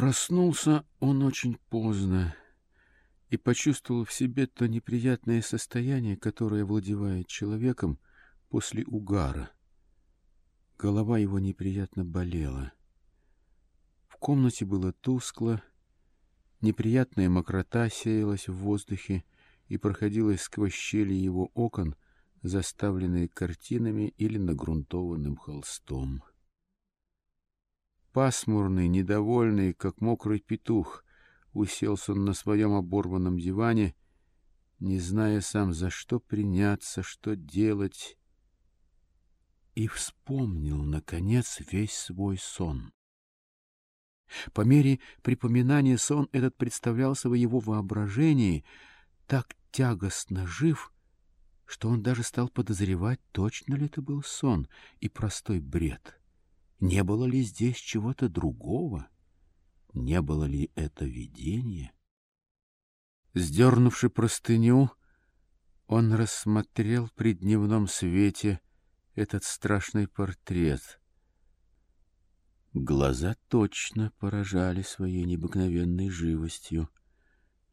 Проснулся он очень поздно и почувствовал в себе то неприятное состояние, которое владевает человеком после угара. Голова его неприятно болела. В комнате было тускло, неприятная мокрота сеялась в воздухе и проходила сквозь щели его окон, заставленные картинами или нагрунтованным холстом. Пасмурный, недовольный, как мокрый петух, уселся он на своем оборванном диване, не зная сам, за что приняться, что делать, и вспомнил, наконец, весь свой сон. По мере припоминания сон этот представлялся в его воображении так тягостно жив, что он даже стал подозревать, точно ли это был сон и простой бред. Не было ли здесь чего-то другого? Не было ли это видение? Сдернувши простыню, он рассмотрел при дневном свете этот страшный портрет. Глаза точно поражали своей необыкновенной живостью,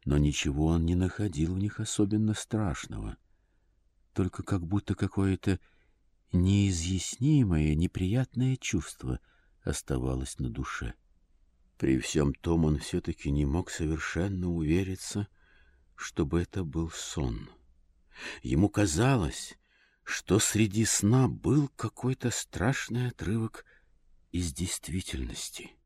но ничего он не находил в них особенно страшного, только как будто какое-то неизъяснимое, неприятное чувство оставалось на душе. При всем том он все-таки не мог совершенно увериться, чтобы это был сон. Ему казалось, что среди сна был какой-то страшный отрывок из действительности.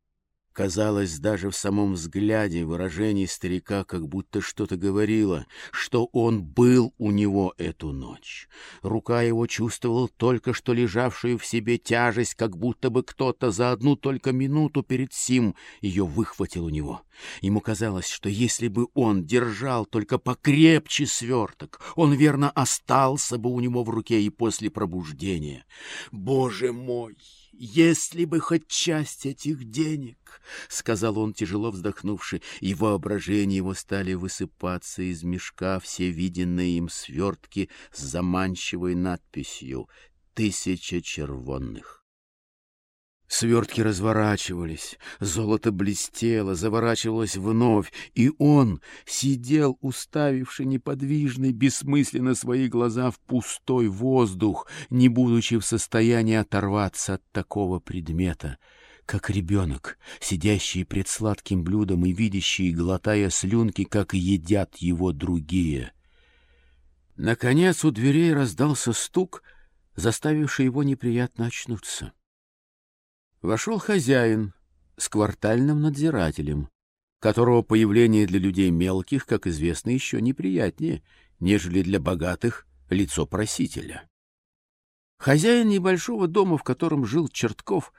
Казалось, даже в самом взгляде выражение старика как будто что-то говорило, что он был у него эту ночь. Рука его чувствовала только что лежавшую в себе тяжесть, как будто бы кто-то за одну только минуту перед сим ее выхватил у него. Ему казалось, что если бы он держал только покрепче сверток, он верно остался бы у него в руке и после пробуждения. «Боже мой!» Если бы хоть часть этих денег, — сказал он, тяжело вздохнувши, и воображение его стали высыпаться из мешка все виденные им свертки с заманчивой надписью «Тысяча червонных». Свертки разворачивались, золото блестело, заворачивалось вновь, и он сидел, уставивший неподвижный, бессмысленно свои глаза в пустой воздух, не будучи в состоянии оторваться от такого предмета, как ребенок, сидящий пред сладким блюдом и видящий, глотая слюнки, как едят его другие. Наконец у дверей раздался стук, заставивший его неприятно очнуться. Вошел хозяин с квартальным надзирателем, которого появление для людей мелких, как известно, еще неприятнее, нежели для богатых лицо просителя. Хозяин небольшого дома, в котором жил Чертков,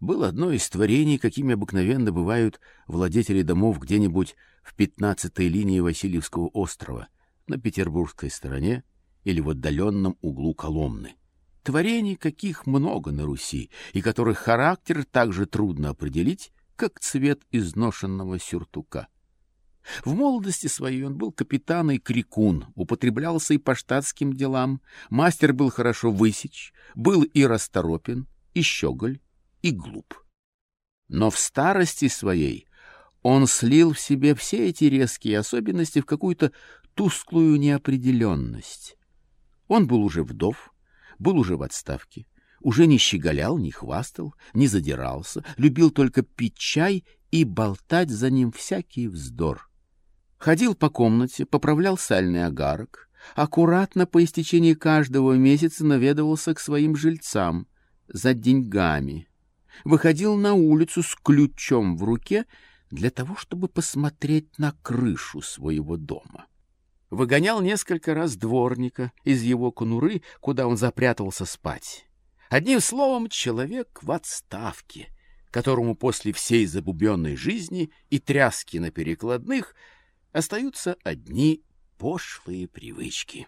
был одно из творений, какими обыкновенно бывают владетели домов где-нибудь в пятнадцатой линии Васильевского острова, на петербургской стороне или в отдаленном углу Коломны. Творений каких много на Руси, и которых характер так же трудно определить, как цвет изношенного сюртука. В молодости своей он был капитан и крикун, употреблялся и по штатским делам, мастер был хорошо высечь, был и расторопен, и щеголь, и глуп. Но в старости своей он слил в себе все эти резкие особенности в какую-то тусклую неопределенность. Он был уже вдов, был уже в отставке, уже не щеголял, не хвастал, не задирался, любил только пить чай и болтать за ним всякий вздор. Ходил по комнате, поправлял сальный агарок, аккуратно по истечении каждого месяца наведывался к своим жильцам за деньгами, выходил на улицу с ключом в руке для того, чтобы посмотреть на крышу своего дома выгонял несколько раз дворника из его конуры, куда он запрятался спать. Одним словом, человек в отставке, которому после всей забубенной жизни и тряски на перекладных остаются одни пошлые привычки.